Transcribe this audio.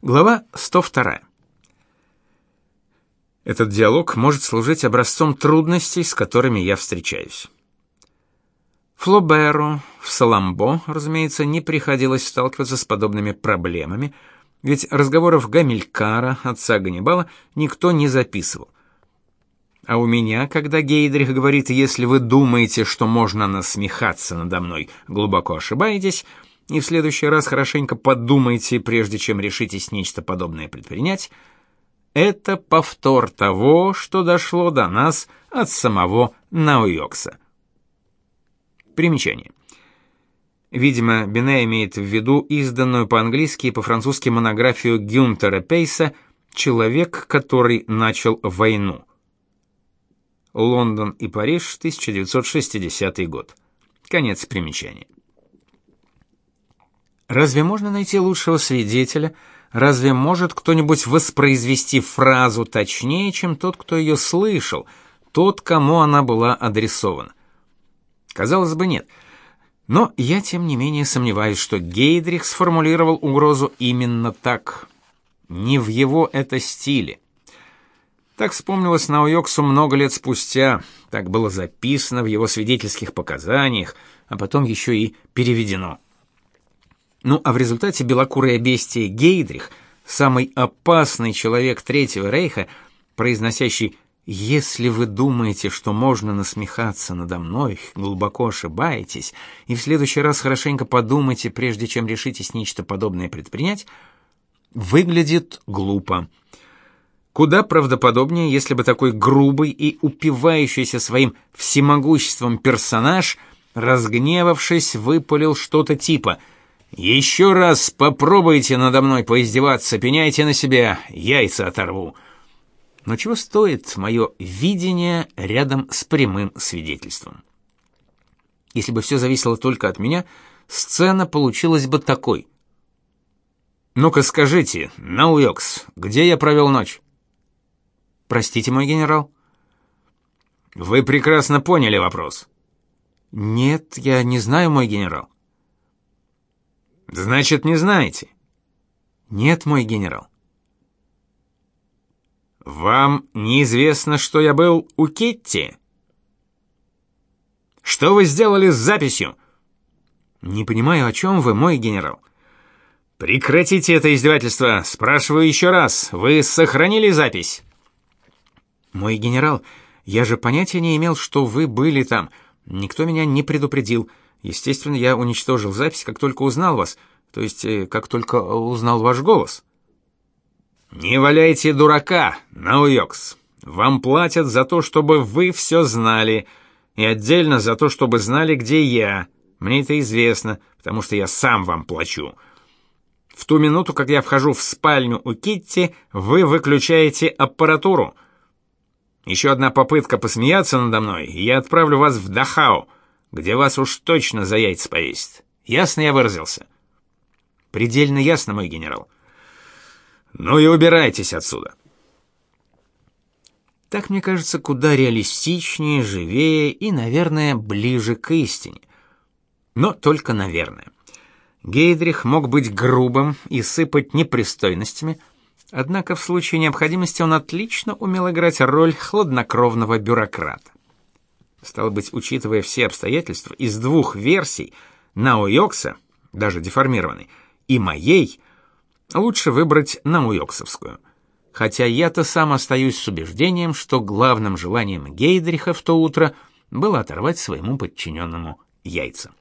Глава 102. Этот диалог может служить образцом трудностей, с которыми я встречаюсь. Флоберу в Саламбо, разумеется, не приходилось сталкиваться с подобными проблемами, ведь разговоров Гамилькара, отца Ганнибала, никто не записывал. А у меня, когда Гейдрих говорит, если вы думаете, что можно насмехаться надо мной, глубоко ошибаетесь, и в следующий раз хорошенько подумайте, прежде чем решитесь нечто подобное предпринять, это повтор того, что дошло до нас от самого Науйокса. Примечание. Видимо, Бине имеет в виду изданную по-английски и по-французски монографию Гюнтера Пейса «Человек, который начал войну». Лондон и Париж, 1960 год. Конец примечания. Разве можно найти лучшего свидетеля? Разве может кто-нибудь воспроизвести фразу точнее, чем тот, кто ее слышал, тот, кому она была адресована? Казалось бы, нет. Но я тем не менее сомневаюсь, что Гейдрих сформулировал угрозу именно так. Не в его это стиле. Так вспомнилось Науйоксу много лет спустя, так было записано в его свидетельских показаниях, а потом еще и переведено. Ну, а в результате белокурое бестие Гейдрих, самый опасный человек Третьего Рейха, произносящий «Если вы думаете, что можно насмехаться надо мной, глубоко ошибаетесь, и в следующий раз хорошенько подумайте, прежде чем решитесь нечто подобное предпринять», выглядит глупо. Куда правдоподобнее, если бы такой грубый и упивающийся своим всемогуществом персонаж, разгневавшись, выпалил что-то типа – еще раз попробуйте надо мной поиздеваться, пеняйте на себя, яйца оторву. Но чего стоит мое видение рядом с прямым свидетельством? Если бы все зависело только от меня, сцена получилась бы такой. Ну-ка скажите, Науйокс, где я провел ночь? Простите, мой генерал. Вы прекрасно поняли вопрос. Нет, я не знаю, мой генерал. Значит, не знаете? Нет, мой генерал. Вам неизвестно, что я был у Китти? Что вы сделали с записью? Не понимаю, о чем вы, мой генерал. Прекратите это издевательство. Спрашиваю еще раз. Вы сохранили запись? Мой генерал, я же понятия не имел, что вы были там. Никто меня не предупредил. Естественно, я уничтожил запись, как только узнал вас, то есть э, как только узнал ваш голос. Не валяйте дурака, Науйокс. Вам платят за то, чтобы вы все знали, и отдельно за то, чтобы знали, где я. Мне это известно, потому что я сам вам плачу. В ту минуту, как я вхожу в спальню у Китти, вы выключаете аппаратуру. Еще одна попытка посмеяться надо мной, и я отправлю вас в Дахау где вас уж точно за яйца повесят. Ясно я выразился? Предельно ясно, мой генерал. Ну и убирайтесь отсюда. Так мне кажется, куда реалистичнее, живее и, наверное, ближе к истине. Но только наверное. Гейдрих мог быть грубым и сыпать непристойностями, однако в случае необходимости он отлично умел играть роль хладнокровного бюрократа. Стало быть, учитывая все обстоятельства, из двух версий Науйокса, даже деформированной, и моей, лучше выбрать Науйоксовскую. Хотя я-то сам остаюсь с убеждением, что главным желанием Гейдриха в то утро было оторвать своему подчиненному яйца.